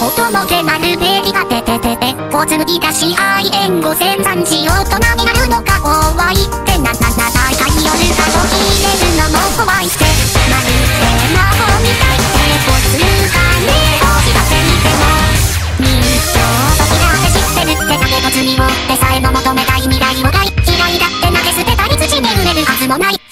音もけなるべきがてててて小紬だし愛縁五千三し大人になるのか怖い。ってななな大会夜が途切れるのも怖い。ってまるで魔法みたい。抵抗する羽を拾ってみても人証ときらて知ってるってだけに罪をてさえも求めたい。未来をない。嫌い。だって投げ捨てたり土に埋めるはずもない。